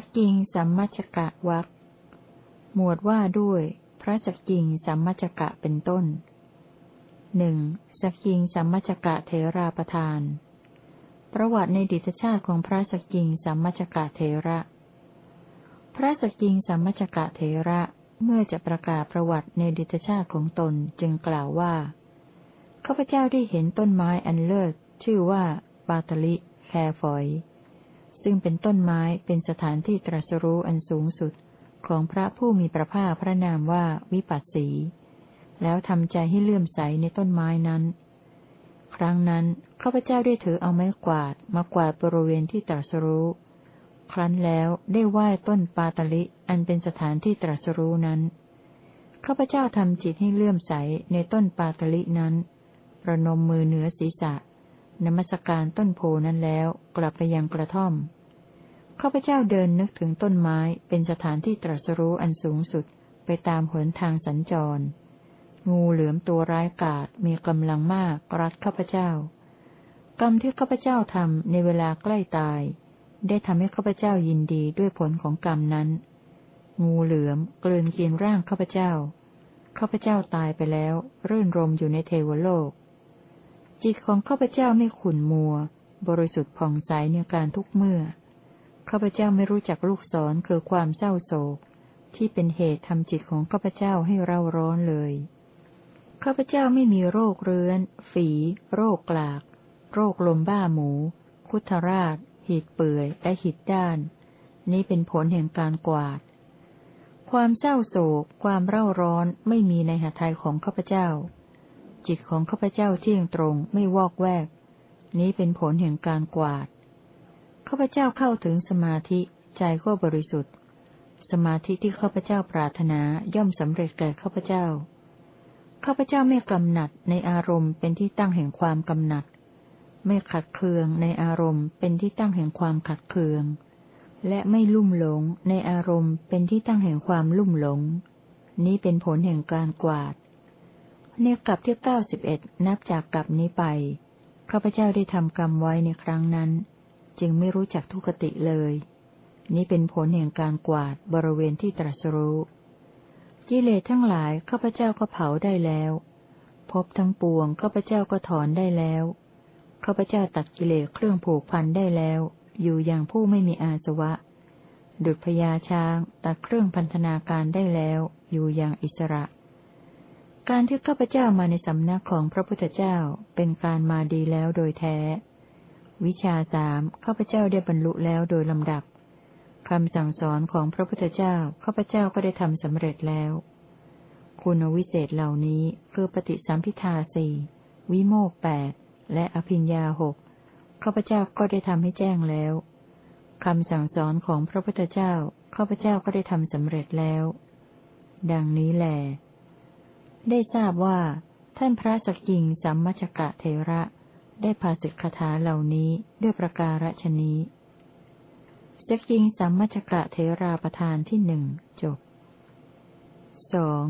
สักกิงสัมมัชกะวักหมวดว่าด้วย พระสักกิงสัมมัชกะเป็นต้นหนึ่งสักกิงสัมมัชกะเทราประทาน ประวัติในดิตชาติของพระสักกิงสัมมัชกะเทระ พระสักกิงสัมมัชกะเทระเมื่อจะประกาศประวัติในดิตชาติของตนจึงกล่าวว่าข้าพเจ้าได้เห็นต้นไม้อันเลิศชื่อว่าปาตลิแคฝอย ซึ่งเป็นต้นไม้เป็นสถานที่ตรัสรู้อันสูงสุดของพระผู้มีพระภาคพระนามว่าวิปัสสี แล้วทำใจให้เลื่อมใสในต้นไม้นั้น ครั้งนั้นข้าพเจ้าได้ถือเอาไม้กวาดมากวาดบริเวณที่ตรัสรู้ ครั้นแล้วได้ไหว้ต้นปาตลิอันเป็นสถานที่ตรัสรู้นั้นข้าพเจ้าทำจิตให้เลื่อมใสในต้นปาตลินั้น ประนมมือเหนือศีรษะนมัสการต้นโพนั้นแล้วกลับไปยังกระท่อม ข้าพเจ้าเดินนึกถึงต้นไม้เป็นสถานที่ตรัสรู้อันสูงสุดไปตามหนทางสัญจร งูเหลือมตัวร้ายกาจมีกำลังมากรัดข้าพเจ้า กรรมที่ข้าพเจ้าทำในเวลาใกล้ตาย ได้ทำให้ข้าพเจ้ายินดีด้วยผลของกรรมนั้น งูเหลือมกลืนกินร่างข้าพเจ้า ข้าพเจ้าตายไปแล้ว รื่นรมอยู่ในเทวโลก จิตของข้าพเจ้าไม่ขุ่นมัว บริสุทธิ์ผ่องใสในการทุกเมื่อ ข้าพเจ้าไม่รู้จักลูกศรคือความเศร้าโศก ที่เป็นเหตุทำจิตของข้าพเจ้าให้เร่าร้อนเลย ข้าพเจ้าไม่มีโรคเรื้อน ฝี โรคกลาก โรคลมบ้าหมู คุทราช หิดเปื่อย และหิดด้าน นี้เป็นผลแห่งการกวาด ความเศร้าโศก ความเร่าร้อนไม่มีในหาไทยของข้าพเจ้า จิตของข้าพเจ้าเที่ยงตรงไม่วอกแวก นี้เป็นผลแห่งการกวาด ข้าพเจ้าเข้าถึงสมาธิใจก็บริสุทธิ์ สมาธิที่ข้าพเจ้าปรารถนาย่อมสำเร็จแก่ข้าพเจ้าข้าพเจ้าไม่กำหนัดในอารมณ์เป็นที่ตั้งแห่งความกำหนัด ไม่ขัดเคืองในอารมณ์เป็นที่ตั้งแห่งความขัดเคือง และไม่ลุ่มหลงในอารมณ์เป็นที่ตั้งแห่งความลุ่มหลง นี้เป็นผลแห่งการกวาดเนกลับที่เก้าสิบเอ็ดนับจากกลับนี้ไปข้าพเจ้าได้ทำกรรมไว้ในครั้งนั้น จึงไม่รู้จักทุกติเลย นี้เป็นผลแห่งการกวาดบริเวณที่ตรัสรู้ กิเลสทั้งหลายข้าพเจ้าก็เผาได้แล้วพบทั้งปวงข้าพเจ้าก็ถอนได้แล้วข้าพเจ้าตัดกิเลสเครื่องผูกพันได้แล้ว อยู่อย่างผู้ไม่มีอาสวะ ดุจพญาช้างตัดเครื่องพันธนาการได้แล้ว อยู่อย่างอิสระ การที่ข้าพเจ้ามาในสำนักของพระพุทธเจ้าเป็นการมาดีแล้วโดยแท้ วิชาสามข้าพเจ้าได้บรรลุแล้วโดยลำดับคำสั่งสอนของพระพุทธเจ้าข้าพเจ้าก็ได้ทำสำเร็จแล้ว คุณวิเศษเหล่านี้คือปฏิสัมพิทาสี่วิโมกแปดและอภิญญาหกข้าพเจ้าก็ได้ทำให้แจ้งแล้วคำสั่งสอนของพระพุทธเจ้าข้าพเจ้าก็ได้ทำสำเร็จแล้ว ดังนี้แหลได้ทราบว่า ท่านพระสกิงสัมมัชกะเทระ ได้พาสิกคาถาเหล่านี้ด้วยประการฉนี้สกิงสัมมัชกะเทราประธานที่หนึ่งจบสอง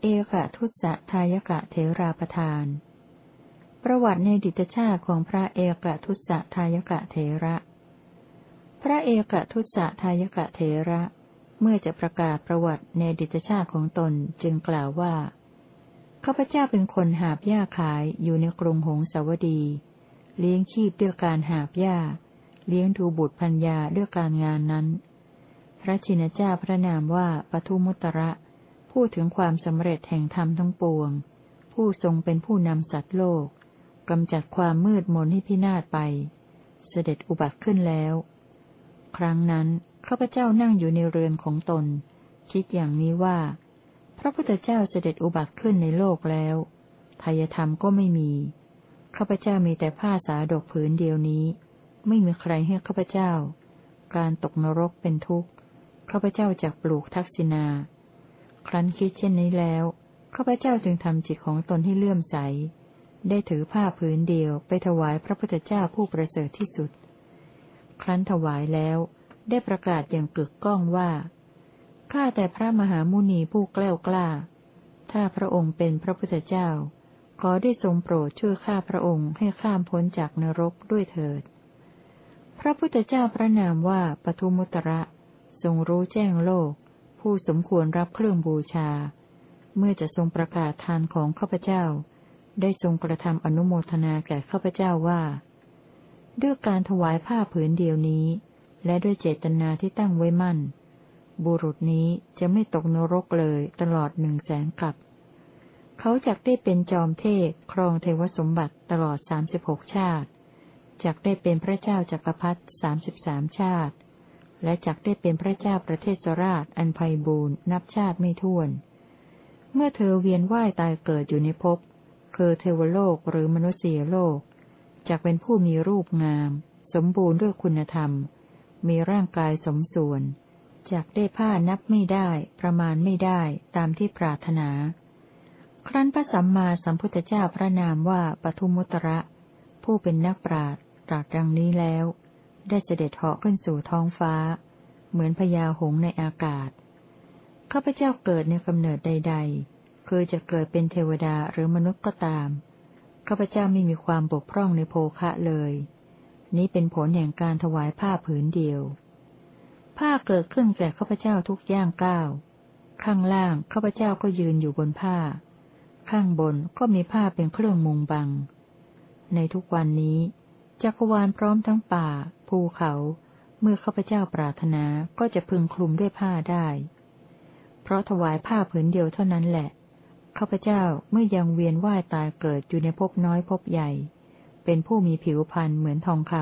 เอกทุสะทายกะเทราประธาน ประวัติในดิตชาติของพระเอกทุสะทายกะเทระ พระเอกทุสะทายกะเทระ เมื่อจะประกาศประวัติในดิตชาติของตนจึงกล่าวว่าข้าพเจ้าเป็นคนหาบหญ้าขายอยู่ในกรุงหงสาวดี เลี้ยงชีพด้วยการหาบหญ้า เลี้ยงดูบุตรพัญญาด้วยการงานนั้น พระชินเจ้าพระนามว่าปทุมุตระ พูดถึงความสำเร็จแห่งธรรมทั้งปวง ผู้ทรงเป็นผู้นำสัตว์โลกกำจัดความมืดมนให้พินาศไป เสด็จอุบัติขึ้นแล้ว ครั้งนั้นข้าพเจ้านั่งอยู่ในเรือนของตน คิดอย่างนี้ว่า พระพุทธเจ้าเสด็จอุบัติขึ้นในโลกแล้วทายธรรมก็ไม่มี ข้าพเจ้ามีแต่ผ้าสาดกผืนเดียวนี้ ไม่มีใครให้ข้าพเจ้า การตกนรกเป็นทุกข์ ข้าพเจ้าจากปลูกทักษิณา ครั้นคิดเช่นนี้แล้ว ข้าพเจ้าจึงทำจิตของตนให้เลื่อมใส ได้ถือผ้าผืนเดียวไปถวายพระพุทธเจ้าผู้ประเสริฐที่สุด ครั้นถวายแล้ว ได้ประกาศอย่างกึกก้องว่า ข้าแต่พระมหามุนีผู้แกล้วกล้า ถ้าพระองค์เป็นพระพุทธเจ้า ขอได้ทรงโปรดช่วยข้าพระองค์ให้ข้ามพ้นจากนรกด้วยเถิด พระพุทธเจ้าพระนามว่าปทุมุตระทรงรู้แจ้งโลก ผู้สมควรรับเครื่องบูชา เมื่อจะทรงประกาศทานของข้าพเจ้า ได้ทรงกระทำอนุโมทนาแก่ข้าพเจ้าว่า ด้วยการถวายผ้าผืนเดียวนี้ และด้วยเจตนาที่ตั้งไว้มั่น บุรุษนี้จะไม่ตกนรกเลยตลอดหนึ่งแสนกับ เขาจักได้เป็นจอมเทพครองเทวสมบัติตลอดสามสิบหกชาติจักได้เป็นพระเจ้าจักรพรรดิสามสิบสามชาติ และจักได้เป็นพระเจ้าประเทศสราชอันไพบูรณ์นับชาติไม่ถ้วน เมื่อเธอเวียนว่ายตายเกิดอยู่ในภพคือเทวโลกหรือมนุษยโลกจักเป็นผู้มีรูปงาม สมบูรณ์ด้วยคุณธรรม มีร่างกายสมส่วนจักได้ผ้านับไม่ได้ ประมาณไม่ได้ตามที่ปรารถนา ครั้นพระสัมมาสัมพุทธเจ้าพระนามว่าปทุมุตระ ผู้เป็นนักปราชญตรัสดังนี้แล้ว ได้เสด็จเหาะขึ้นสู่ท้องฟ้า เหมือนพญาหงในอากาศข้าพเจ้าเกิดในกำเนิดใด ๆ คือจะเกิดเป็นเทวดาหรือมนุษย์ก็ตามข้าพเจ้าไม่มีความบกพร่องในโภคะเลย นี้เป็นผลแห่งการถวายผ้าผืนเดียว ผ้าเกิดขึ้นแก่ข้าพเจ้าทุกย่างก้าวข้างล่างข้าพเจ้าก็ยืนอยู่บนผ้า ข้างบนก็มีผ้าเป็นเครื่องมุงบัง ในทุกวันนี้จักรวาลพร้อมทั้งป่า ภูเขา เมื่อข้าพเจ้าปรารถนาก็จะพึงคลุมด้วยผ้าได้ เพราะถวายผ้าผืนเดียวเท่านั้นแหละข้าพเจ้าเมื่อยังเวียนว่ายตายเกิดอยู่ในภพน้อยภพใหญ่ เป็นผู้มีผิวพรรณเหมือนทองค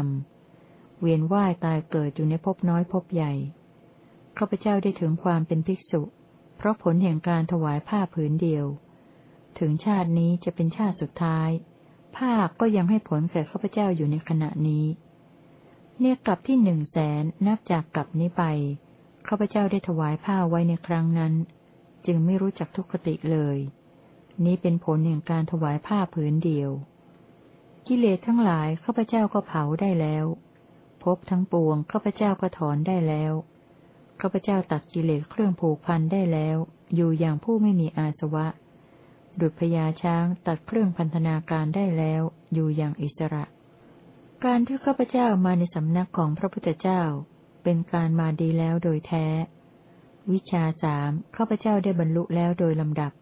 ำเวียนว่ายตายเกิดอยู่ในภพน้อยภพใหญ่ข้าพเจ้าได้ถึงความเป็นภิกษุ เพราะผลแห่งการถวายผ้าผืนเดียว ถึงชาตินี้จะเป็นชาติสุดท้าย ภาคก็ยังให้ผลแก่ข้าพเจ้าอยู่ในขณะนี้ เนี่ยกลับที่หนึ่งแสนนับจากกลับนี้ไปข้าพเจ้าได้ถวายผ้าไว้ในครั้งนั้น จึงไม่รู้จักทุกขติเลย นี้เป็นผลแห่งการถวายผ้าผืนเดียว กิเลสทั้งหลายข้าพเจ้าก็เผาได้แล้วพบทั้งปวงข้าพเจ้าก็ถอนได้แล้วข้าพเจ้าตัดกิเลสเครื่องผูกพันได้แล้ว อยู่อย่างผู้ไม่มีอาสวะ ดุจพญาช้างตัดเครื่องพันธนาการได้แล้ว อยู่อย่างอิสระ การที่ข้าพเจ้ามาในสำนักของพระพุทธเจ้า เป็นการมาดีแล้วโดยแท้ วิชาสามข้าพเจ้าได้บรรลุแล้วโดยลำดับ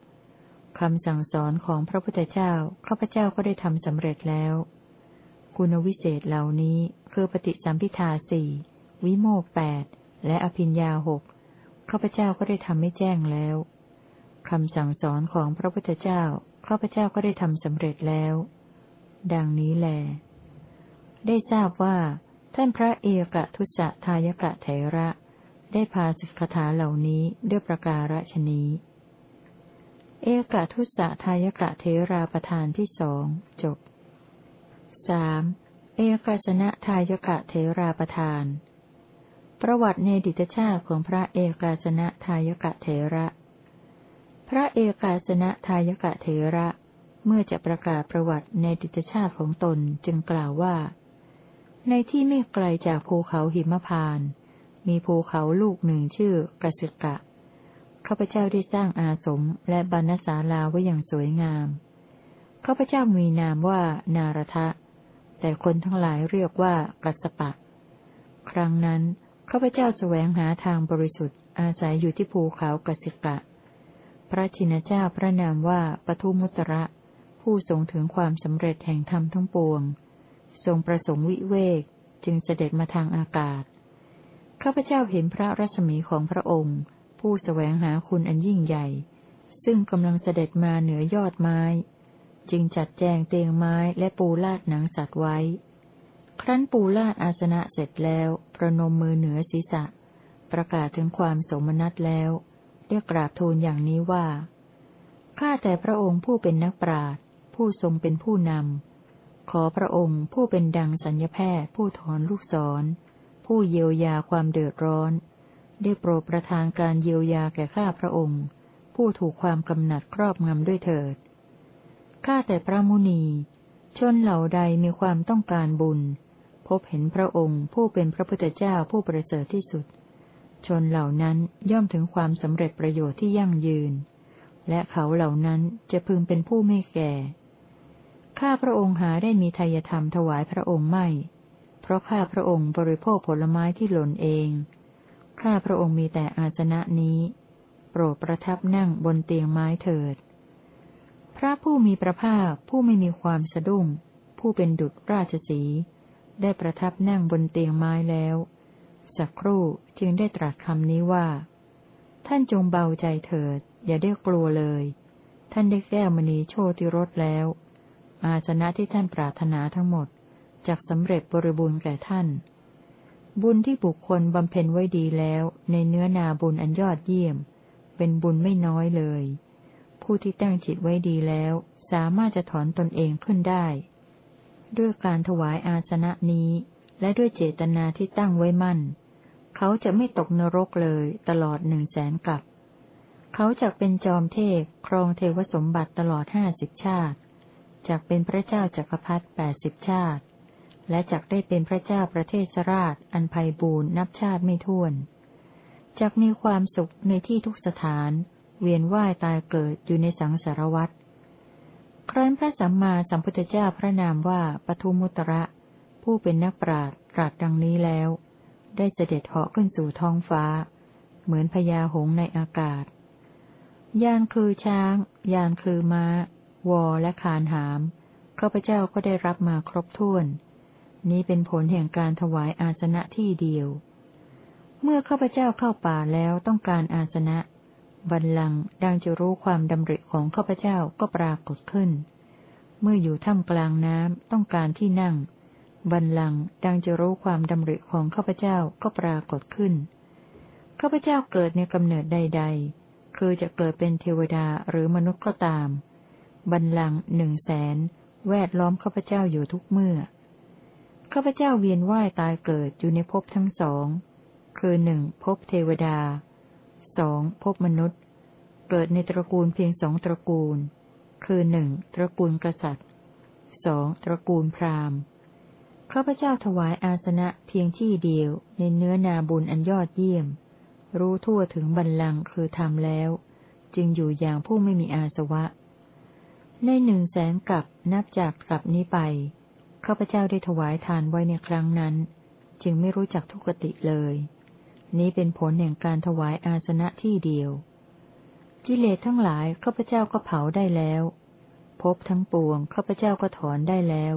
คำสั่งสอนของพระพุทธเจ้าข้าพเจ้าก็ได้ทำสำเร็จแล้ว คุณวิเศษเหล่านี้คือปฏิสัมพิทาสี่วิโมกแปดและอภิญญาหกข้าพเจ้าก็ได้ทำไม่แจ้งแล้ว คำสั่งสอนของพระพุทธเจ้าข้าพเจ้าก็ได้ทำสำเร็จแล้ว ดังนี้แล ได้ทราบว่า ท่านพระเอกทุสะทายกะเถระ ได้พาสิกขาเหล่านี้ด้วยประการฉนี้ เอกทุสะทายกะเทราประธานที่สองจบสามเอกาสนะทายกะเทราประธาน ประวัติในดิตชาติของพระเอกาสนะทายกะเทระ พระเอกาสนะทายกะเถระ เมื่อจะประกาศประวัติในดิจชาติของตนจึงกล่าวว่า ในที่ไม่ไกลจากภูเขาหิมพาน มีภูเขาลูกหนึ่งชื่อกสิกะข้าพเจ้าได้สร้างอาสมและบรรณศาลาไว้อย่างสวยงามข้าพเจ้ามีนามว่านารทะ แต่คนทั้งหลายเรียกว่ากัสปะ ครั้งนั้นข้าพเจ้าแสวงหาทางบริสุทธิ์อาศัยอยู่ที่ภูเขากสิกะ พระชินเจ้าพระนามว่าปทุมุตระ ผู้ทรงถึงความสำเร็จแห่งธรรมทั้งปวง ทรงประสงค์วิเวกจึงเสด็จมาทางอากาศ ข้าพเจ้าเห็นพระรัศมีของพระองค์ ผู้สแสวงหาคุณอันยิ่งใหญ่ ซึ่งกำลังเสด็จมาเหนือยอดไม้ จึงจัดแจงเตียงไม้และปูลาดหนังสัตว์ไว้ ครั้นปูลาดอาสนะเสร็จแล้ว ประนมมือเหนือศีรษะ ประกาศถึงความสมนัตแล้ว ได้กราบทูลอย่างนี้ว่า ข้าแต่พระองค์ผู้เป็นนักปราชญ์ผู้ทรงเป็นผู้นำ ขอพระองค์ผู้เป็นดังสัญญแพทย์ผู้ถอนลูกศร ผู้เยียวยาความเดือดร้อน ได้โปรดประทานการเยียวยาแก่ข้าพระองค์ ผู้ถูกความกำหนัดครอบงำด้วยเถิด ข้าแต่พระมุนี ชนเหล่าใดมีความต้องการบุญ พบเห็นพระองค์ผู้เป็นพระพุทธเจ้าผู้ประเสริฐที่สุด ชนเหล่านั้นย่อมถึงความสำเร็จประโยชน์ที่ยั่งยืน และเขาเหล่านั้นจะพึงเป็นผู้ไม่แก่ ข้าพระองค์หาได้มีทายธรรมถวายพระองค์ไม่ เพราะข้าพระองค์บริโภคผลไม้ที่หล่นเอง ข้าพระองค์มีแต่อาสนะนี้ โปรดประทับนั่งบนเตียงไม้เถิด พระผู้มีพระภาคผู้ไม่มีความสะดุ้ง ผู้เป็นดุจราชสีได้ประทับนั่งบนเตียงไม้แล้ว สักครู่จึงได้ตรัสคำนี้ว่า ท่านจงเบาใจเถิด อย่าได้กลัวเลย ท่านได้แก้วมณีโชติรสแล้ว อาสนะที่ท่านปรารถนาทั้งหมดจากสำเร็จบริบูรณ์แก่ท่าน บุญที่บุคคลบำเพ็ญไว้ดีแล้ว ในเนื้อนาบุญอันยอดเยี่ยม เป็นบุญไม่น้อยเลย ผู้ที่ตั้งจิตไว้ดีแล้ว สามารถจะถอนตนเองขึ้นได้ ด้วยการถวายอาสนะนี้และด้วยเจตนาที่ตั้งไว้มั่น เขาจะไม่ตกนรกเลยตลอดหนึ่งแสนกับ เขาจะเป็นจอมเทพครองเทวสมบัติตลอดห้าสิบชาติจากเป็นพระเจ้าจักรพรรดิแปดสิบชาติ และจักได้เป็นพระเจ้าประเทศสราชอันไพบูรณ์นับชาติไม่ถ้วนจักมีความสุขในที่ทุกสถาน เวียนว่ายตายเกิดอยู่ในสังสารวัฏครั้นพระสัมมาสัมพุทธเจ้าพระนามว่าปทุมุตระ ผู้เป็นนักปราชญ์ตรัสดังนี้แล้ว ได้เสด็จเหาะขึ้นสู่ท้องฟ้า เหมือนพญาหงในอากาศ ยานคือช้าง ยานคือม้า วอและคานหาม ข้าพเจ้าก็ได้รับมาครบถ้วน นี้เป็นผลแห่งการถวายอาสนะที่เดียว เมื่อข้าพเจ้าเข้าป่าแล้วต้องการอาสนะบัลลังก์ดังจะรู้ความดำริของข้าพเจ้าก็ปรากฏขึ้น เมื่ออยู่ท่ามกลางน้ำต้องการที่นั่ง บัลลังดังจะรู้ความดำริของข้าพเจ้าก็ปรากฏขึ้น ข้าพเจ้าเกิดในกำเนิดใด ๆ คือจะเกิดเป็นเทวดาหรือมนุษย์ก็ตาม บัลลังหนึ่งแสนแวดล้อมข้าพเจ้าอยู่ทุกเมื่อ ข้าพเจ้าเวียนว่ายตายเกิดอยู่ในภพทั้งสอง คือหนึ่งภพเทวดาสองภพมนุษย์ เกิดในตระกูลเพียงสองตระกูล คือหนึ่งตระกูลกษัตริย์สองตระกูลพราหมณ์ ข้าพเจ้าถวายอาสนะเพียงที่เดียว ในเนื้อนาบุญอันยอดเยี่ยม รู้ทั่วถึงบรรลังคือทำแล้ว จึงอยู่อย่างผู้ไม่มีอาสวะ ในหนึ่งแสนกับนับจากกลับนี้ไปข้าพเจ้าได้ถวายทานไว้ในครั้งนั้น จึงไม่รู้จักทุกติเลย นี้เป็นผลแห่งการถวายอาสนะที่เดียว กิเลสทั้งหลายข้าพเจ้าก็เผาได้แล้ว พบทั้งปวงข้าพเจ้าก็ถอนได้แล้ว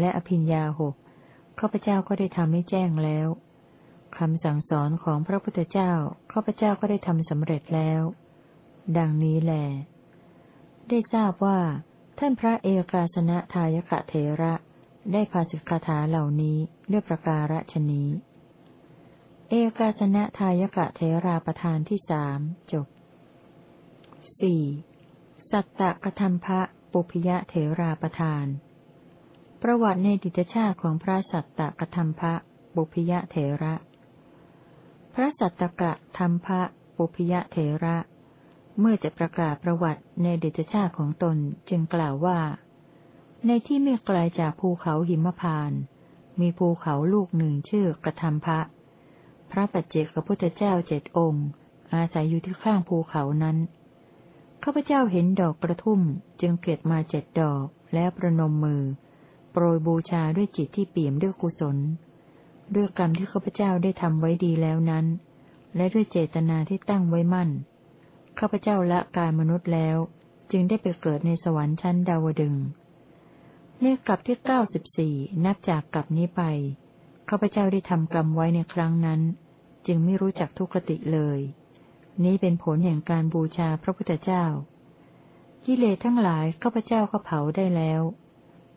และอภิญญาหกข้าพเจ้าก็ได้ทำให้แจ้งแล้วคำสั่งสอนของพระพุทธเจ้าข้าพเจ้าก็ได้ทำสำเร็จแล้ว ดังนี้แหละได้ทราบว่า ท่านพระเอกาสนะทายกะเถระได้ภาสิกถาเหล่านี้ด้วยประการฉนี้ เอกาสนะทายกะเถราประธานที่สามจบสี่สัตตะกธรรมภะปุพยะเถราประธาน ประวัติในดิจชาติของพระสัตตะกธรรมภะปุพยะเถระ พระสัตตกะธรรมภะปุพยะเถระ เมื่อจะประกาศประวัติในเดชชาติของตนจึงกล่าวว่า ในที่ไม่ไกลจากภูเขาหิมพาน มีภูเขาลูกหนึ่งชื่อกระทำพระ พระปัจเจกพุทธเจ้าเจ็ดองค์ อาศัยอยู่ที่ข้างภูเขานั้นข้าพเจ้าเห็นดอกกระทุ่มจึงเก็บมาเจ็ดดอกแล้วประนมมือ รยบูชาด้วยจิตที่เปี่ยมด้วยกุศล ด้วยกรรมที่ข้าพเจ้าได้ทำไว้ดีแล้วนั้น และด้วยเจตนาที่ตั้งไว้มั่น ข้าพเจ้าละกายมนุษย์แล้ว จึงได้ไปเกิดในสวรรค์ชั้นดาวดึงในกลับที่เก้าสิบสี่นับจากกลับนี้ไป ข้าพเจ้าได้ทำกรรมไว้ในครั้งนั้น จึงไม่รู้จักทุกขติเลย นี้เป็นผลแห่งการบูชาพระพุทธเจ้ากิเลสทั้งหลายข้าพเจ้าก็เผาได้แล้ว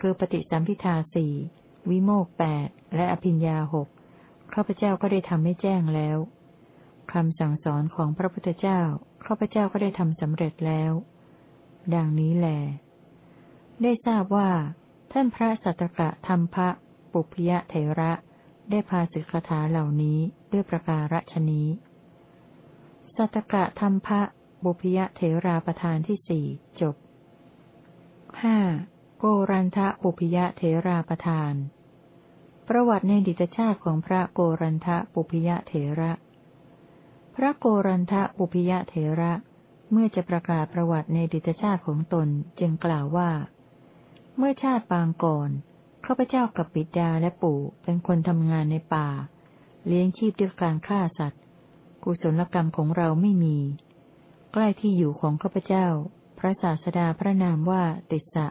คือปฏิสัมพิทาสี่วิโมกแปดและอภิญญาหกข้าพเจ้าก็ได้ทำให้แจ้งแล้วคำสั่งสอนของพระพุทธเจ้าข้าพเจ้าก็ได้ทำสำเร็จแล้ว ดังนี้แหลได้ทราบว่า ท่านพระสัตกะธรรมพระปุพยเถระ ได้พาสิกขาเหล่านี้ด้วยประการฉนี้ สัตกะธรรมพระบุพยเถราประธานที่สี่จบห้า โกรันทะปุพยะเถราประธาน ประวัติในดิตชาติของพระโกรันทะปุพยะเถระ พระโกรันทะปุพยะเถระ เมื่อจะประกาศประวัติในดิตชาติของตนจึงกล่าวว่า เมื่อชาติปางก่อนข้าพเจ้ากับปิดาและปู่เป็นคนทำงานในป่า เลี้ยงชีพด้วยการฆ่าสัตว์ กุศลกรรมของเราไม่มี ใกล้ที่อยู่ของข้าพเจ้า พระศาสดาพระนามว่าติสะ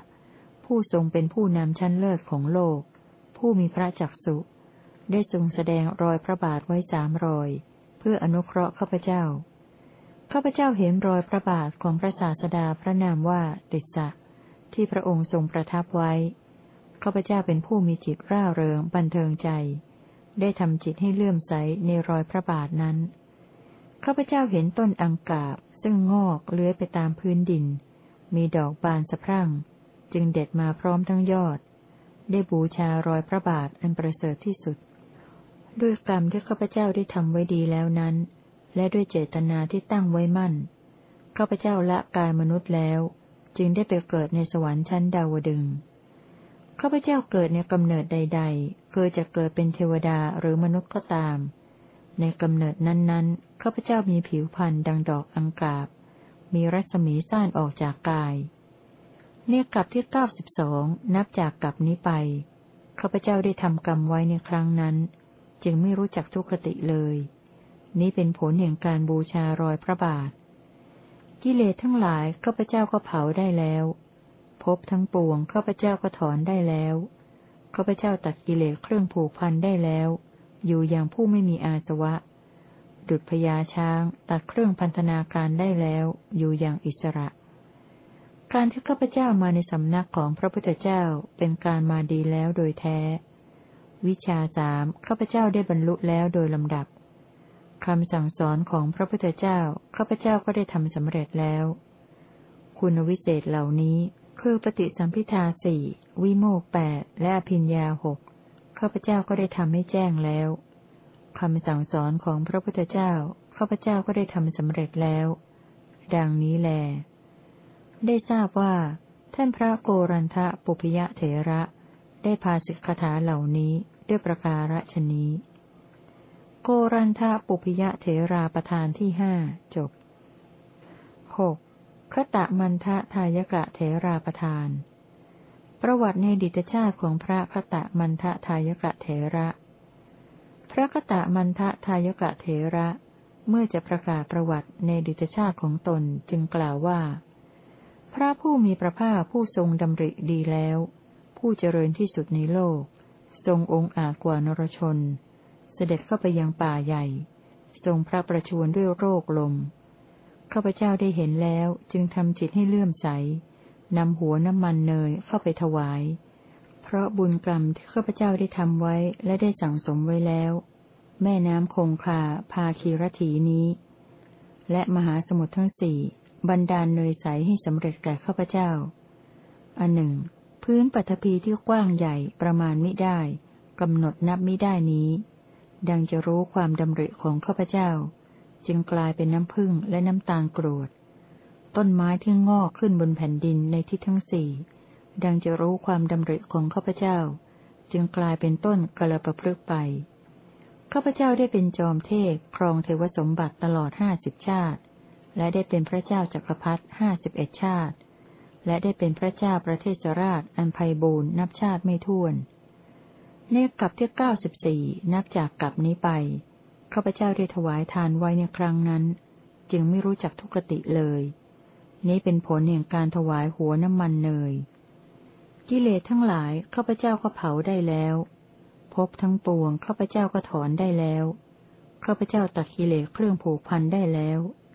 ผู้ทรงเป็นผู้นำชั้นเลิศของโลก ผู้มีพระจักสุได้ทรงแสดงรอยพระบาทไว้สามรอย เพื่ออนุเคราะห์ข้าพเจ้าข้าพเจ้าเห็นรอยพระบาทของพระศาสดาพระนามว่าติสะที่พระองค์ทรงประทับไว้ข้าพเจ้าเป็นผู้มีจิตร่าเริงบันเทิงใจ ได้ทำจิตให้เลื่อมใสในรอยพระบาทนั้นข้าพเจ้าเห็นต้นอังกาบซึ่งงอกเลื้อยไปตามพื้นดิน มีดอกบานสะพรั่ง จึงเด็ดมาพร้อมทั้งยอด ได้บูชารอยพระบาทอันประเสริฐที่สุด ด้วยกรรมที่ข้าพเจ้าได้ทำไว้ดีแล้วนั้น และด้วยเจตนาที่ตั้งไว้มั่นข้าพเจ้าละกายมนุษย์แล้ว จึงได้ไปเกิดในสวรรค์ชั้นดาวดึงข้าพเจ้าเกิดในกำเนิดใด ๆ คือจะเกิดเป็นเทวดาหรือมนุษย์ก็ตาม ในกำเนิดนั้นๆข้าพเจ้ามีผิวพรรณดังดอกอังกาบ มีรัศมีซ่านออกจากกาย เนี่ยกับที่เก้าสิบสองนับจากกลับนี้ไปข้าพเจ้าได้ทำกรรมไว้ในครั้งนั้น จึงไม่รู้จักทุกขติเลย นี้เป็นผลแห่งการบูชารอยพระบาท กิเลสทั้งหลายข้าพเจ้าก็เผาได้แล้วภพทั้งปวงข้าพเจ้าก็ถอนได้แล้วข้าพเจ้าตัดกิเลสเครื่องผูกพันได้แล้ว อยู่อย่างผู้ไม่มีอาสวะ ดุจพญาช้าง ตัดเครื่องพันธนาการได้แล้ว อยู่อย่างอิสระ การที่ข้าพเจ้ามาในสำนักของพระพุทธเจ้าเป็นการมาดีแล้วโดยแท้ วิชาสามข้าพเจ้าได้บรรลุแล้วโดยลำดับคำสั่งสอนของพระพุทธเจ้าข้าพเจ้าก็ได้ทำสำเร็จแล้ว คุณวิเศษเหล่านี้คือปฏิสัมพิทาสี่วิโมกแปดและอภิญญาหกข้าพเจ้าก็ได้ทำให้แจ้งแล้วคำสั่งสอนของพระพุทธเจ้าข้าพเจ้าก็ได้ทำสำเร็จแล้ว ดังนี้แล ได้ทราบว่า ท่านพระโกรันทะปุพยะเถระ ได้พาสิกขาเหล่านี้ด้วยประการฉนี้ โกรันทะปุพยะเถราประธานที่ห้าจบหกคตะมันทะทายกะเถราประทาน ประวัติในดิตชาติของพระคตะมันทะทายกะเถระ พระคตะมันทะทายกะเถระ เมื่อจะประกาศประวัติในดิตชาติของตนจึงกล่าวว่า พระผู้มีพระภาคผู้ทรงดำริดีแล้ว ผู้เจริญที่สุดในโลก ทรงองค์อาจกว่านรชน เสด็จเข้าไปยังป่าใหญ่ ทรงพระประชวรด้วยโรคลมข้าพเจ้าได้เห็นแล้วจึงทำจิตให้เลื่อมใสนำหัวน้ำมันเนยเข้าไปถวาย เพราะบุญกรรมที่ข้าพเจ้าได้ทำไว้และได้สั่งสมไว้แล้ว แม่น้ำคงคาพาคีรถีนี้ และมหาสมุทรทั้งสี่ บรรดาลเนยใสให้สำเร็จแก่ข้าพเจ้า อันหนึ่ง พื้นปัทภีที่กว้างใหญ่ประมาณมิได้กำหนดนับมิได้นี้ ดังจะรู้ความดำริของข้าพเจ้า จึงกลายเป็นน้ำผึ้งและน้ำตาลกรวด ต้นไม้ที่งอกขึ้นบนแผ่นดินในทิศทั้งสี่ดังจะรู้ความดำริของข้าพเจ้า จึงกลายเป็นต้นกระประพฤกไปข้าพเจ้าได้เป็นจอมเทพครองเทวสมบัติตลอดห้าสิบชาติ และได้เป็นพระเจ้าจักรพรรดิห้าสิบเอ็ดชาติ และได้เป็นพระเจ้าประเทศราชอันไพบูรณ์นับชาติไม่ถ้วน เนกับที่เก้าสิบสี่นับจากกับนี้ไปข้าพเจ้าได้ถวายทานไว้ในครั้งนั้น จึงไม่รู้จักทุกติเลย นี้เป็นผลแห่งการถวายหัวน้ำมันเนย กิเลสทั้งหลายข้าพเจ้าก็เผาได้แล้วพบทั้งปวงข้าพเจ้าก็ถอนได้แล้วข้าพเจ้าตัดกิเลสเครื่องผูกพันได้แล้ว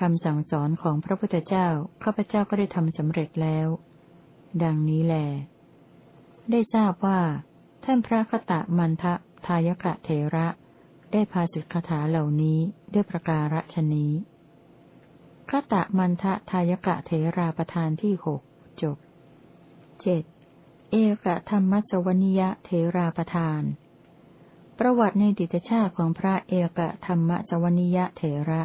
คำสั่งสอนของพระพุทธเจ้าข้าพเจ้าก็ได้ทำสำเร็จแล้ว ดังนี้แล ได้ทราบว่า ท่านพระคตะมันทะทายกะเทระ ได้พาสิกขาถาเหล่านี้ด้วยประการฉนี้คตะมันทะทายกะเทราประธานที่หกจบเจ็ดเอกธรรมสวนิยะเทราประธาน ประวัติในดิตชาติของพระเอกธรรมสวนิยะเถระ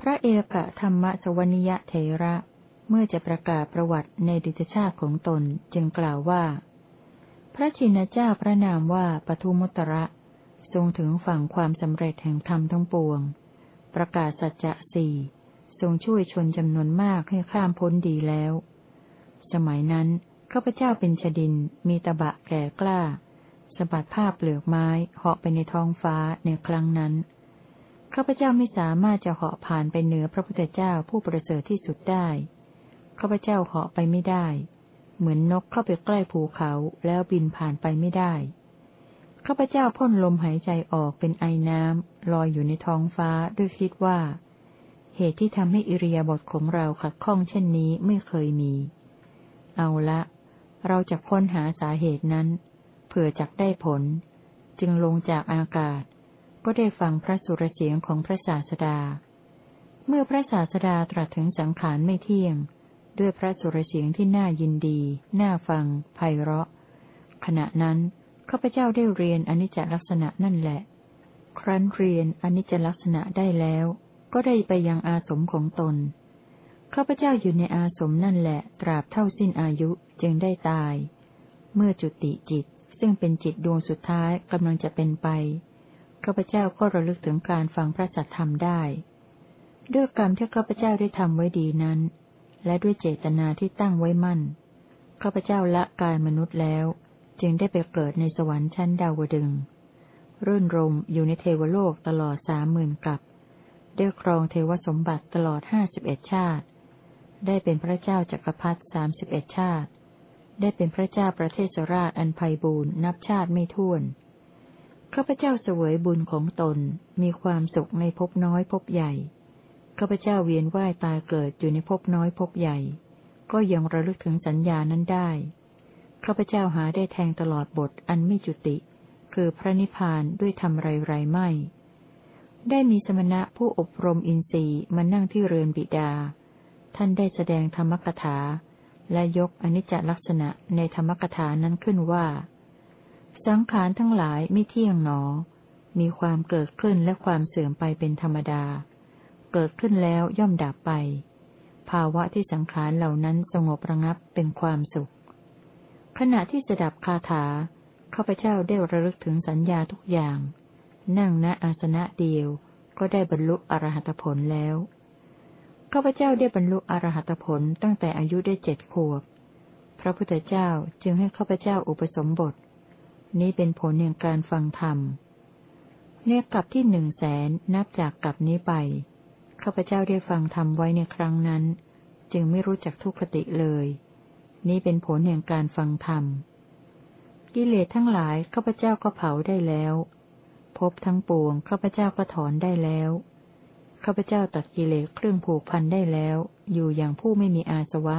พระเอกธรรมสวนิยะเถระ เมื่อจะประกาศประวัติในดิตชาติของตนจึงกล่าวว่า พระชินเจ้าพระนามว่าปทุมุตระ ทรงถึงฝั่งความสำเร็จแห่งธรรมทั้งปวง ประกาศสัจจะสี่ทรงช่วยชนจำนวนมากให้ข้ามพ้นดีแล้ว สมัยนั้นข้าพเจ้าเป็นชดินมีตะบะแก่กล้าสะบัดผ้าเปลือกไม้เหาะไปในท้องฟ้าในครั้งนั้น ข้าพเจ้าไม่สามารถจะเหาะผ่านไปเหนือพระพุทธเจ้าผู้ประเสริฐที่สุดได้ ข้าพเจ้าเหาะไปไม่ได้ เหมือนนกเข้าไปใกล้ภูเขาแล้วบินผ่านไปไม่ได้ ข้าพเจ้าพ่นลมหายใจออกเป็นไอน้ำลอยอยู่ในท้องฟ้าด้วยคิดว่า เหตุที่ทำให้อิริยาบถของเราขัดข้องเช่นนี้ไม่เคยมี เอาละ เราจะค้นหาสาเหตุนั้น เผื่อจักได้ผล จึงลงจากอากาศ ก็ได้ฟังพระสุรเสียงของพระศาสดา เมื่อพระศาสดาตรัสถึงสังขารไม่เที่ยง ด้วยพระสุรเสียงที่น่ายินดี น่าฟัง ไพเราะ ขณะนั้นข้าพเจ้าได้เรียนอนิจจลักษณะนั่นแหละ ครั้นเรียนอนิจจลักษณะได้แล้ว ก็ได้ไปยังอาสมของตน ข้าพเจ้าอยู่ในอาสมนั่นแหละ ตราบเท่าสิ้นอายุจึงได้ตาย เมื่อจุติจิตซึ่งเป็นจิตดวงสุดท้ายกำลังจะเป็นไป ข้าพเจ้าก็ระลึกถึงการฟังพระสัทธรรมได้ ด้วยกรรมที่ข้าพเจ้าได้ทำไว้ดีนั้น และด้วยเจตนาที่ตั้งไว้มั่น ข้าพเจ้าละกายมนุษย์แล้ว จึงได้ไปเกิดในสวรรค์ชั้นดาวดึงรื่นรมอยู่ในเทวโลกตลอดสามหมื่นกับได้ครองเทวสมบัติตลอดห้าสิบเอ็ดชาติ ได้เป็นพระเจ้าจักรพรรดิสามสิบเอ็ดชาติ ได้เป็นพระเจ้าประเทศราชอันไพบูรณ์นับชาติไม่ถ้วน ข้าพเจ้าเสวยบุญของตนมีความสุขในภพน้อยภพใหญ่ ข้าพเจ้าเวียนว่ายตายเกิดอยู่ในภพน้อยภพใหญ่ ก็ยังระลึกถึงสัญญานั้นได้ ข้าพเจ้าหาได้แทงตลอดบทอันไม่จุติ คือพระนิพพานด้วยทำไรไรไม่ ได้มีสมณะผู้อบรมอินทรีย์มานั่งที่เรือนบิดา ท่านได้แสดงธรรมกถา และยกอนิจจลักษณะในธรรมกถานั้นขึ้นว่า สังขารทั้งหลายไม่เที่ยงหนอ มีความเกิดขึ้นและความเสื่อมไปเป็นธรรมดา เกิดขึ้นแล้วย่อมดับไป ภาวะที่สังขารเหล่านั้นสงบระงับเป็นความสุข ขณะที่สดับคาถาข้าพเจ้าได้ระลึกถึงสัญญาทุกอย่าง นั่งณอาสนะเดียวก็ได้บรรลุอรหัตผลแล้วข้าพเจ้าได้บรรลุอรหัตผลตั้งแต่อายุได้เจ็ดขวบ พระพุทธเจ้าจึงให้ข้าพเจ้าอุปสมบท นี้เป็นผลแห่งการฟังธรรมเนียกลับที่หนึ่งแสนนับจากกลับนี้ไป ข้าพเจ้าได้ฟังธรรมไว้ในครั้งนั้น จึงไม่รู้จักทุกขติเลย นี้เป็นผลแห่งการฟังธรรม กิเลสทั้งหลายข้าพเจ้าก็เผาได้แล้วพบทั้งปวงข้าพเจ้าก็ถอนได้แล้วข้าพเจ้าตัดกิเลสเครื่องผูกพันได้แล้ว อยู่อย่างผู้ไม่มีอาสวะ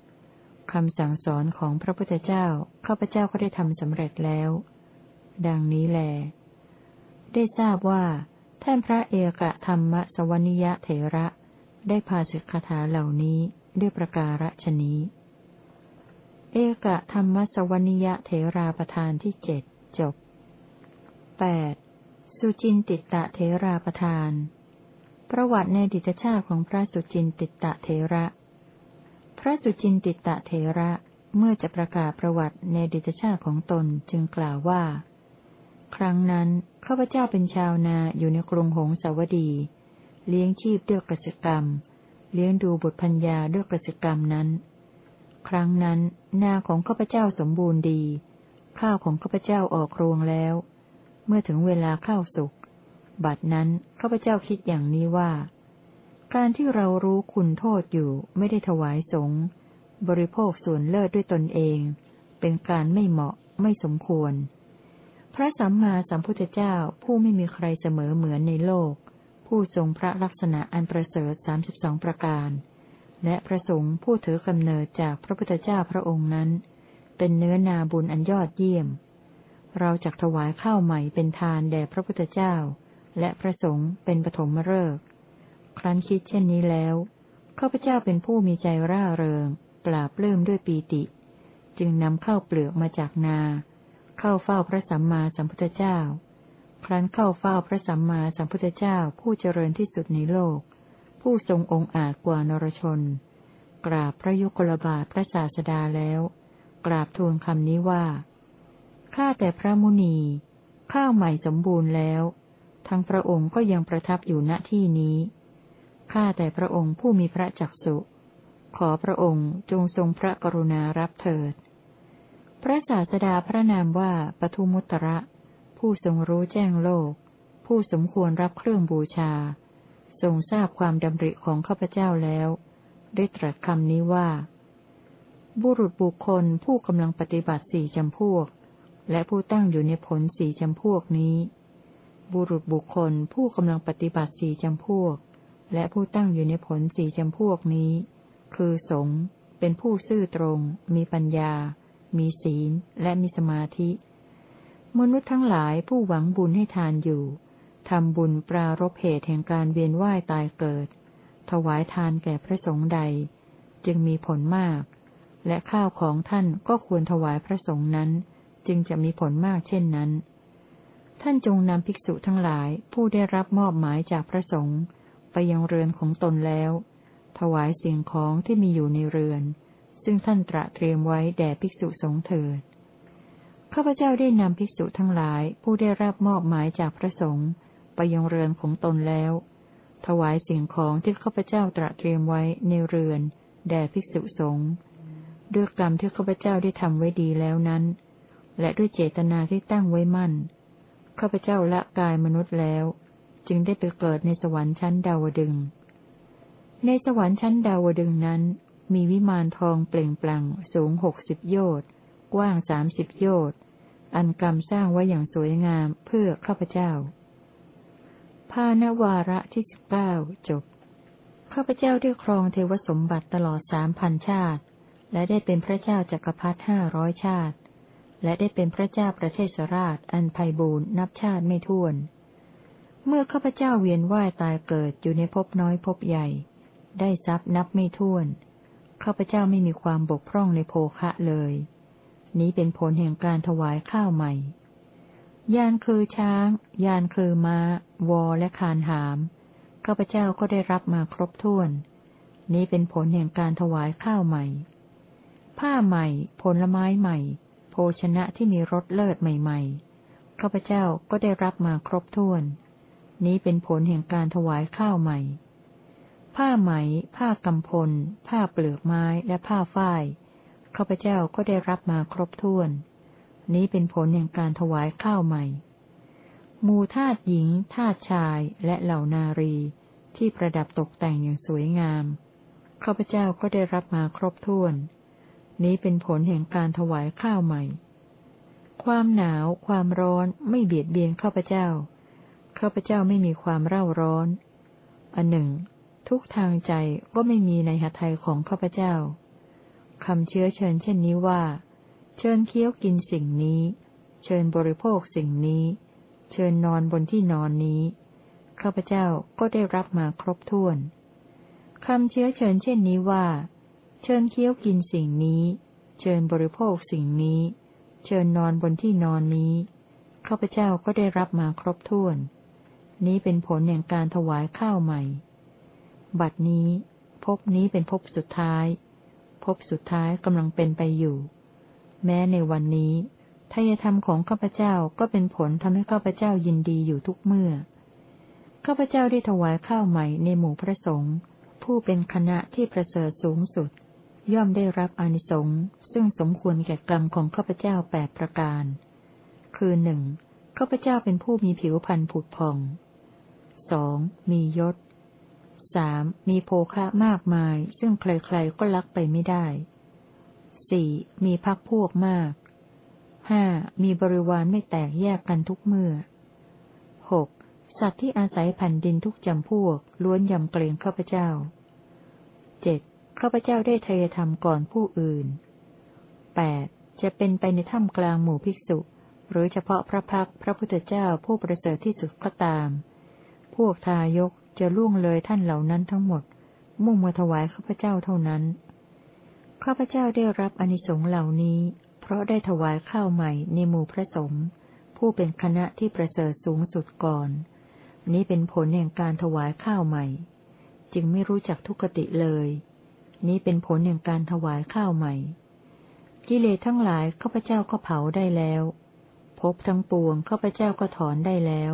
คำสั่งสอนของพระพุทธเจ้าข้าพเจ้าก็ได้ทำสำเร็จแล้ว ดังนี้แล ได้ทราบว่า ท่านพระเอกะธรรมสวนิยะเถระ ได้พาสิกขาเหล่านี้ด้วยประการฉนี้ เอกะธรรมสวนิยะเถราประธานที่เจ็ดจบแปดสุจินติตะเถราประธาน ประวัติในดิตชาติของพระสุจินติตะเถระ พระสุจินติตะเถระเมื่อจะประกาศประวัติในดิตชาติของตนจึงกล่าวว่า ครั้งนั้นข้าพเจ้าเป็นชาวนาอยู่ในกรุงหงสาวดี เลี้ยงชีพด้วยกสิกรรม เลี้ยงดูบุตรพัญญาด้วยกสิกรรมนั้น ครั้งนั้นนาของข้าพเจ้าสมบูรณ์ดี ข้าวของข้าพเจ้าออกรวงแล้ว เมื่อถึงเวลาข้าวสุกบัดนั้นข้าพเจ้าคิดอย่างนี้ว่า การที่เรารู้คุณโทษอยู่ไม่ได้ถวายสงฆ์บริโภคส่วนเลิศด้วยตนเอง เป็นการไม่เหมาะไม่สมควร พระสัมมาสัมพุทธเจ้าผู้ไม่มีใครเสมอเหมือนในโลก ผู้ทรงพระลักษณะอันประเสริฐสามสิบสองประการ และพระสงฆ์ผู้ถือกำเนิดจากพระพุทธเจ้าพระองค์นั้น เป็นเนื้อนาบุญอันยอดเยี่ยม เราจักถวายข้าวใหม่เป็นทานแด่พระพุทธเจ้า และพระสงฆ์เป็นปฐมฤกษ์ ครั้นคิดเช่นนี้แล้วข้าพเจ้าเป็นผู้มีใจร่าเริง ปราบเริ่มด้วยปีติ จึงนำข้าวเปลือกมาจากนา เข้าเฝ้าพระสัมมาสัมพุทธเจ้า ครั้นเข้าเฝ้าพระสัมมาสัมพุทธเจ้าผู้เจริญที่สุดในโลก ผู้ทรงองค์อาจกว่านรชน กราบพระยุคลบาทพระศาสดาแล้ว กราบทูลคำนี้ว่าข้าแต่พระมุนี ข้าวใหม่สมบูรณ์แล้ว ทั้งพระองค์ก็ยังประทับอยู่ณที่นี้ ข้าแต่พระองค์ผู้มีพระจักสุขอพระองค์จงทรงพระกรุณารับเถิด พระศาสดาพระนามว่าปทุมุตระ ผู้ทรงรู้แจ้งโลก ผู้สมควรรับเครื่องบูชา ทรงทราบความดำริของข้าพเจ้าแล้ว ได้ตรัสคำนี้ว่า บุรุษบุคคลผู้กำลังปฏิบัติสี่จำพวก และผู้ตั้งอยู่ในผลสี่จำพวกนี้ บุรุษบุคคลผู้กำลังปฏิบัติสี่จำพวก และผู้ตั้งอยู่ในผลสี่จำพวกนี้ คือสงเป็นผู้ซื่อตรง มีปัญญา มีศีล และมีสมาธิ มนุษย์ทั้งหลายผู้หวังบุญให้ทานอยู่ทำบุญปรารบเหตุแห่งการเวียนว่ายตายเกิด ถวายทานแก่พระสงฆ์ใด จึงมีผลมาก และข้าวของท่านก็ควรถวายพระสงฆ์นั้น จึงจะมีผลมากเช่นนั้น ท่านจงนำภิกษุทั้งหลายผู้ได้รับมอบหมายจากพระสงฆ์ ไปยังเรือนของตนแล้ว ถวายสิ่งของที่มีอยู่ในเรือน ซึ่งท่านตระเตรียมไว้แด่ภิกษุสงฆ์เถิดข้าพเจ้าได้นำภิกษุทั้งหลายผู้ได้รับมอบหมายจากพระสงฆ์ไปยังเรือนของตนแล้ว ถวายสิ่งของที่ข้าพเจ้าตระเตรียมไว้ในเรือน แด่ภิกษุสงฆ์ด้วยกรรมที่ข้าพเจ้าได้ทำไว้ดีแล้วนั้น และด้วยเจตนาที่ตั้งไว้มั่นข้าพเจ้าละกายมนุษย์แล้ว จึงได้ไปเกิดในสวรรค์ชั้นดาวดึง ในสวรรค์ชั้นดาวดึงนั้น มีวิมานทองเปล่งปลั่งสูงหกสิบโยชน์กว้างสามสิบโยชน์อันกรรมสร้างไว้อย่างสวยงามเพื่อข้าพเจ้าพานวาระที่สิบเก้าจบข้าพเจ้าได้ครองเทวสมบัติตลอดสามพันชาติ และได้เป็นพระเจ้าจักรพรรดิห้าร้อยชาติ และได้เป็นพระเจ้าประเทศราชอันไพบูรณ์นับชาติไม่ถ้วน เมื่อข้าพเจ้าเวียนว่ายตายเกิดอยู่ในภพน้อยภพใหญ่ ได้ทรัพย์นับไม่ถ้วน ข้าพเจ้าไม่มีความบกพร่องในโภคะเลย นี้เป็นผลแห่งการถวายข้าวใหม่ ยานคือช้าง ยานคือมา้า วอและคานหาม ข้าพเจ้าก็ได้รับมาครบถ้วน นี้เป็นผลแห่งการถวายข้าวใหม่ ผ้าใหม่ ผลไม้ใหม่ โภชนะที่มีรสเลิศใหม่ ๆ ข้าพเจ้าก็ได้รับมาครบถ้วน นี้เป็นผลแห่งการถวายข้าวใหม่ ผ้าไหม ผ้ากำพล ผ้าเปลือกไม้ และผ้าฝ้าย ข้าพเจ้าก็ได้รับมาครบถ้วน นี้เป็นผลแห่งการถวายข้าวใหม่ มูทาตหญิงทาตชาย และเหล่านารี ที่ประดับตกแต่งอย่างสวยงาม ข้าพเจ้าก็ได้รับมาครบถ้วน นี้เป็นผลแห่งการถวายข้าวใหม่ ความหนาว ความร้อน ไม่เบียดเบียนข้าพเจ้า ข้าพเจ้าไม่มีความเร่าร้อน อันหนึ่ง ทุกทางใจก็ไม่มีในหทัยของข้าพเจ้าคำเชื้อเชิญเช่นนี้ว่า เชิญเคี้ยวกินสิ่งนี้ เชิญบริโภคสิ่งนี้ เชิญนอนบนที่นอนนี้ข้าพเจ้าก็ได้รับมาครบถ้วนคำเชื้อเชิญเช่นนี้ว่า เชิญเคี้ยวกินสิ่งนี้ เชิญบริโภคสิ่งนี้ เชิญนอนบนที่นอนนี้ข้าพเจ้าก็ได้รับมาครบถ้วน นี้เป็นผลแห่งการถวายข้าวใหม่ บัดนี้พบนี้เป็นพบสุดท้ายพบสุดท้ายกำลังเป็นไปอยู่ แม้ในวันนี้ทายธรรมของข้าพเจ้าก็เป็นผลทำให้ข้าพเจ้ายินดีอยู่ทุกเมื่อ ข้าพเจ้าได้ถวายข้าวใหม่ในหมู่พระสงฆ์ผู้เป็นคณะที่ประเสริฐสูงสุด ย่อมได้รับอนิสงส์ซึ่งสมควรแก่กรรมของข้าพเจ้าแปดประการ คือหนึ่งข้าพเจ้าเป็นผู้มีผิวพรรณผุดพอง สองมียศสามมีโภคะมากมาย ซึ่งใครๆก็ลักไปไม่ได้สี่มีพักพวกมากห้ามีบริวารไม่แตกแยกกันทุกเมื่อหกสัตว์ที่อาศัยแผ่นดินทุกจำพวก ล้วนยำเกรงข้าพเจ้าเจ็ดข้าพเจ้าได้ทยธรรมก่อนผู้อื่นแปดจะเป็นไปในถ้ำกลางหมู่ภิกษุ หรือเฉพาะพระพักพระพุทธเจ้าผู้ประเสริฐที่สุดก็ตาม วกทายกจะล่วงเลยท่านเหล่านั้นทั้งหมด มุ่งมาถวายข้าพเจ้าเท่านั้น ข้าพเจ้าได้รับอนิสงส์เหล่านี้ เพราะได้ถวายข้าวใหม่ในหมู่พระสงฆ์ผู้เป็นคณะที่ประเสริฐสูงสุดก่อน นี้เป็นผลแห่งการถวายข้าวใหม่ จึงไม่รู้จักทุกติเลย นี้เป็นผลแห่งการถวายข้าวใหม่ กิเลสทั้งหลายข้าพเจ้าก็เผาได้แล้ว พบทั้งปวงข้าพเจ้าก็ถอนได้แล้ว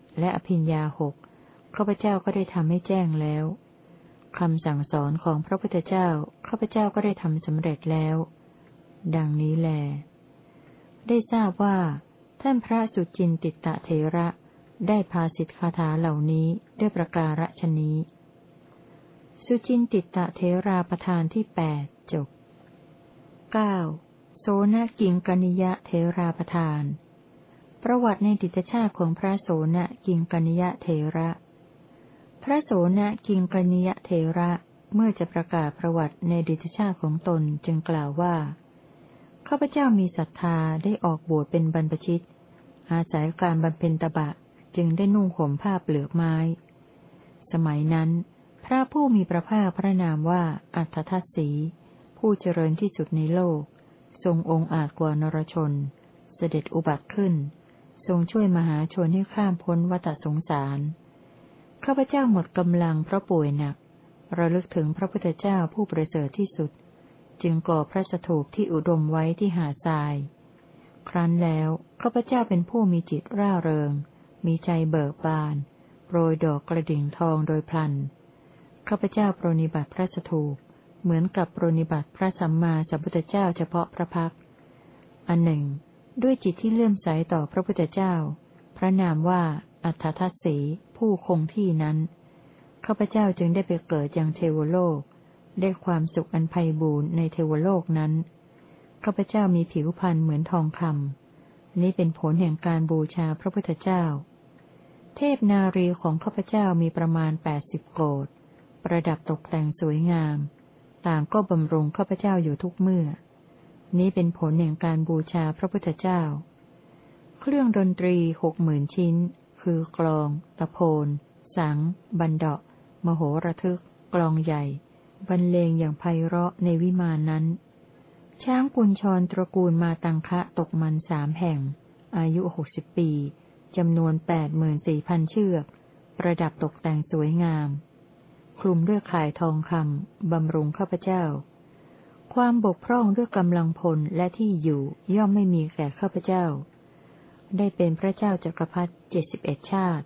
และอภิญญาหกข้าพเจ้าก็ได้ทำให้แจ้งแล้วคำสั่งสอนของพระพุทธเจ้าข้าพเจ้าก็ได้ทำสำเร็จแล้ว ดังนี้แล ได้ทราบว่า ท่านพระสุจินติตะเทระได้พาสิทธคาถาเหล่านี้ด้วยประการฉนี้ สุจินติตะเทราประธานที่แปดจบเก้าโซนกิงกนิยะเทราประธาน ประวัติในดิตชาติของพระโสนกิงกนิยะเทระ พระโสนกิงกนิยะเทระเมื่อจะประกาศประวัติในดิตชาติของตนจึงกล่าวว่าข้าพเจ้ามีศรัทธาได้ออกบวชเป็นบรรพชิต อาศัยการบำเพ็ญตบะจึงได้นุ่งห่มผ้าเปลือกไม้ สมัยนั้น พระผู้มีพระภาคพระนามว่าอัฏฐทัศสี ผู้เจริญที่สุดในโลก ทรงองค์อาจกว่านรชน เสด็จอุบัติขึ้น ทรงช่วยมหาชนให้ข้ามพ้นวัฏสงสาร ข้าพเจ้าหมดกำลังเพราะป่วยหนัก ระลึกถึงพระพุทธเจ้าผู้ประเสริฐที่สุด จึงก่อพระสถูปที่อุดมไว้ที่หาดทราย ครั้นแล้วข้าพเจ้าเป็นผู้มีจิตร่าเริง มีใจเบิกบาน โปรยดอกกระดิ่งทองโดยพลัน ข้าพเจ้าปรนิบัติพระสถูปเหมือนกับปรนิบัติพระสัมมาสัมพุทธเจ้าเฉพาะพระพักอันหนึ่ง ด้วยจิตที่เลื่อมใสต่อพระพุทธเจ้า พระนามว่าอัฏฐทัศสีผู้คงที่นั้นข้าพเจ้าจึงได้ไปเกิดยังเทวโลก ได้ความสุขอันไพ่บูรณ์ในเทวโลกนั้นข้าพเจ้ามีผิวพรรณเหมือนทองคำนี้เป็นผลแห่งการบูชาพระพุทธเจ้า เทพนารีของข้าพเจ้ามีประมาณแปดสิบโกดประดับตกแต่งสวยงาม ต่างก็บำรุงข้าพเจ้าอยู่ทุกเมื่อ นี้เป็นผลแห่งการบูชาพระพุทธเจ้า เครื่องดนตรีหกหมื่นชิ้น คือกลอง ตะโพน สัง บันเดาะมโหระทึก กลองใหญ่ บรรเลงอย่างไพเราะในวิมานนั้น ช้างกุญชรตระกูลมาตังคะตกมันสามแห่ง อายุหกสิบปีจำนวนแปดหมื่นสี่พันเชือก ประดับตกแต่งสวยงาม คลุมด้วยข่ายทองคำบำรุงข้าพเจ้า ความบกพร่องด้วยกำลังพลและที่อยู่ย่อมไม่มีแก่ข้าพเจ้า ได้เป็นพระเจ้าจักรพรรดิเจ็ดสิบเอ็ดชาติ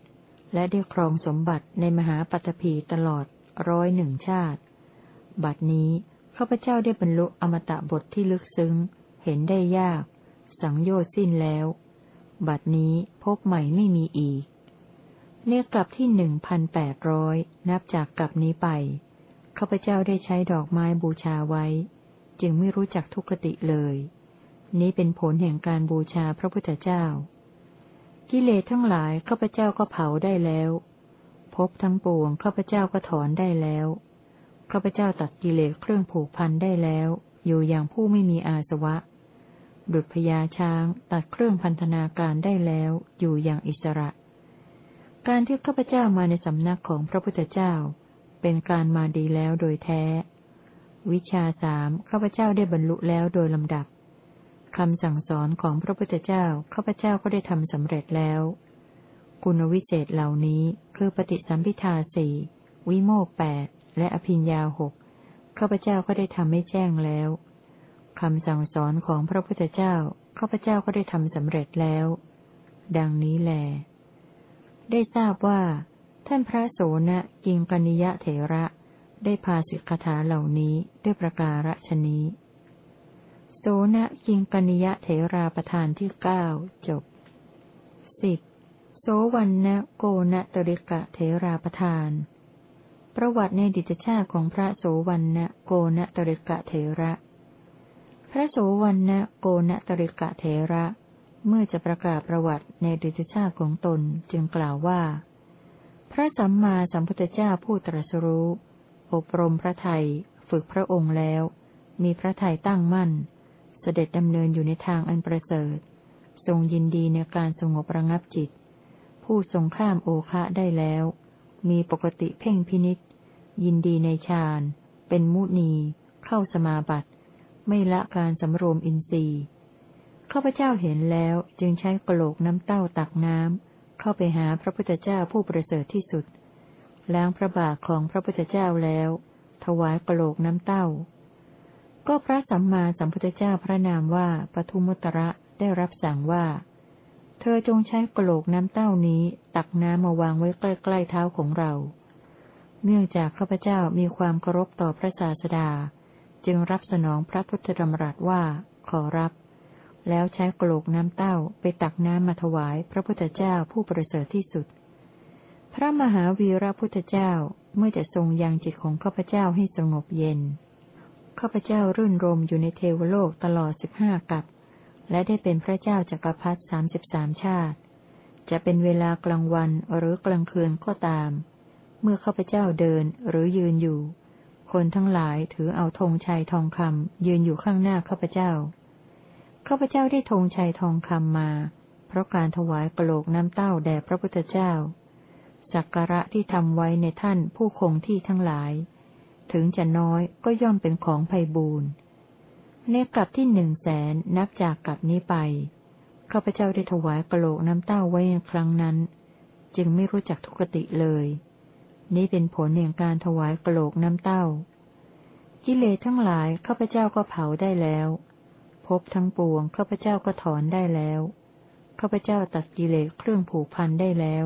และได้ครองสมบัติในมหาปัตภีตลอดร้อยหนึ่งชาติ บัดนี้ข้าพเจ้าได้บรรลุอมตะบทที่ลึกซึ้ง เห็นได้ยาก สังโยชน์สิ้นแล้ว บัดนี้พบใหม่ไม่มีอีก เนียกลับที่หนึ่งพันแปดร้อยนับจากกลับนี้ไปข้าพเจ้าได้ใช้ดอกไม้บูชาไว้ จึงไม่รู้จักทุกขติเลย นี้เป็นผลแห่งการบูชาพระพุทธเจ้า กิเลสทั้งหลายข้าพเจ้าก็เผาได้แล้วพบทั้งปวงข้าพเจ้าก็ถอนได้แล้วข้าพเจ้าตัดกิเลสเครื่องผูกพันได้แล้ว อยู่อย่างผู้ไม่มีอาสวะ ดุจพญาช้างตัดเครื่องพันธนาการได้แล้ว อยู่อย่างอิสระ การที่ข้าพเจ้ามาในสำนักของพระพุทธเจ้า เป็นการมาดีแล้วโดยแท้ วิชาสามข้าพเจ้าได้บรรลุแล้วโดยลำดับคำสั่งสอนของพระพุทธเจ้าข้าพเจ้าก็ได้ทำสำเร็จแล้ว คุณวิเศษเหล่านี้คือปฏิสัมพิทาสี่วิโมกแปดและอภิญญาหกข้าพเจ้าก็ได้ทำให้แจ้งแล้วคำสั่งสอนของพระพุทธเจ้าข้าพเจ้าก็ได้ทำสำเร็จแล้ว ดังนี้แล ได้ทราบว่า ท่านพระโสนะกิงกนิยะเถระ ได้พาสิกขาเหล่านี้ด้วยประการฉนี้โสนะกิงกนิยะเถราประธานที่เก้าจบสิบโสวันนะโกนะตริกะเถราประธาน ประวัติในดิจชาติของพระโสวันนะโกณตริกะเถระ พระโสวันนะโกณตริกะเถระ เมื่อจะประกาศประวัติในดิจชาติของตนจึงกล่าวว่า พระสัมมาสัมพุทธเจ้าผู้ตรัสรู้ อบรมพระไทยฝึกพระองค์แล้ว มีพระไทยตั้งมั่น เสด็จดำเนินอยู่ในทางอันประเสริฐ ทรงยินดีในการสงบระงับจิต ผู้ทรงข้ามโอคะได้แล้ว มีปกติเพ่งพินิษยินดีในฌาน เป็นมุนี เข้าสมาบัติ ไม่ละการสำรวมอินทรีย์ข้าพเจ้าเห็นแล้วจึงใช้กระโหลกน้ำเต้าตักน้ำเข้าไปหาพระพุทธเจ้าผู้ประเสริฐที่สุด ล้างพระบาทของพระพุทธเจ้าแล้ว ถวายกระโหลกน้ำเต้า ก็พระสัมมาสัมพุทธเจ้าพระนามว่าปทุมุตระได้รับสั่งว่า เธอจงใช้กระโหลกน้ำเต้านี้ ตักน้ำมาวางไว้ใกล้ๆเท้าของเรา เนื่องจากข้าพเจ้ามีความเคารพต่อพระศาสดา จึงรับสนองพระพุทธธรรมรัสว่า ขอรับ แล้วใช้กระโหลกน้ำเต้าไปตักน้ำมาถวายพระพุทธเจ้าผู้ประเสริฐที่สุด พระมหาวีระพุทธเจ้าเมื่อจะทรงยังจิตของข้าพเจ้าให้สงบเย็น ข้าพเจ้ารื่นรมอยู่ในเทวโลกตลอดสิบห้ากับ และได้เป็นพระเจ้าจากักรพรรดิสามสิบสามชาติ จะเป็นเวลากลางวันหรือกลางคืนก็ตาม เมื่อข้าพเจ้าเดินหรือยืนอยู่ คนทั้งหลายถือเอาธงชัยทองคำยืนอยู่ข้างหน้าข้าพเจ้า ข้าพเจ้าได้ธงชัยทองคำมา เพราะการถวายกระโหลกน้ำเต้าแด่พระพุทธเจ้า สักการะที่ทำไว้ในท่านผู้คงที่ทั้งหลาย ถึงจะน้อยก็ย่อมเป็นของไพบูรณ์ในกลับที่หนึ่งแสนนับจากกลับนี้ไปข้าพเจ้าได้ถวายกระโหลกน้ำเต้าไว้ในครั้งนั้น จึงไม่รู้จักทุกติเลย นี้เป็นผลแห่งการถวายกระโหลกน้ำเต้า กิเลสทั้งหลายข้าพเจ้าก็เผาได้แล้วพบทั้งปวงข้าพเจ้าก็ถอนได้แล้วข้าพเจ้าตัดกิเลสเครื่องผูกพันได้แล้ว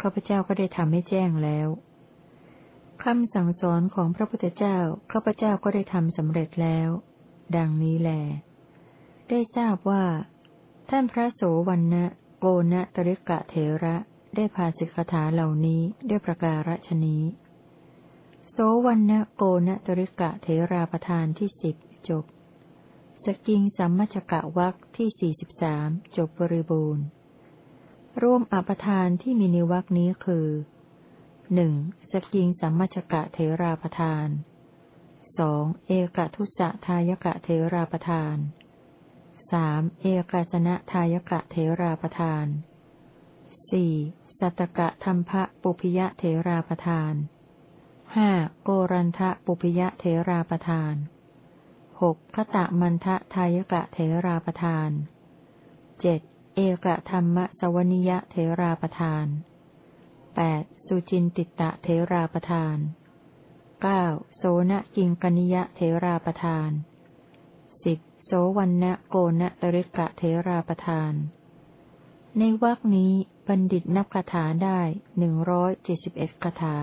ข้าพเจ้าก็ได้ทำให้แจ้งแล้วคำสั่งสอนของพระพุทธเจ้าข้าพเจ้าก็ได้ทำสำเร็จแล้ว ดังนี้แล ได้ทราบว่า ท่านพระโสวันนะโกณตริกะเถระได้พาสิกขาเหล่านี้ด้วยประการฉนี้โสวันนะโกณตริกะเทราประธานที่สิบจบ สกิงสัมมชกะวักที่สี่สิบสามจบบริบูรณ์ ร่วมอปทานที่มีในวักนี้คือหนึ่งสกิงสัมมชกะเทราประธานสองเอกทุสะทายกะเทราประธานสามเอกาสนะทายกะเทราประธานสี่สัตกะธรรมภะปุพยะเทราประธานห้าโกรันทะปุพยะเทราประทานหกคตะมันทะทายกะเทราประทานเจ็ด เอกธรรมสวนิยะเทราประทานแปดสุจินติตะเทราประทานเก้าโสนกิงกนิยะเทราประธานสิโสวันนะโกณตริกะเทราประธาน ในวรรคนี้บัณฑิตนับคาถาได้หนึ่งร้อยเจ็ดสิบเอ็ดคาถา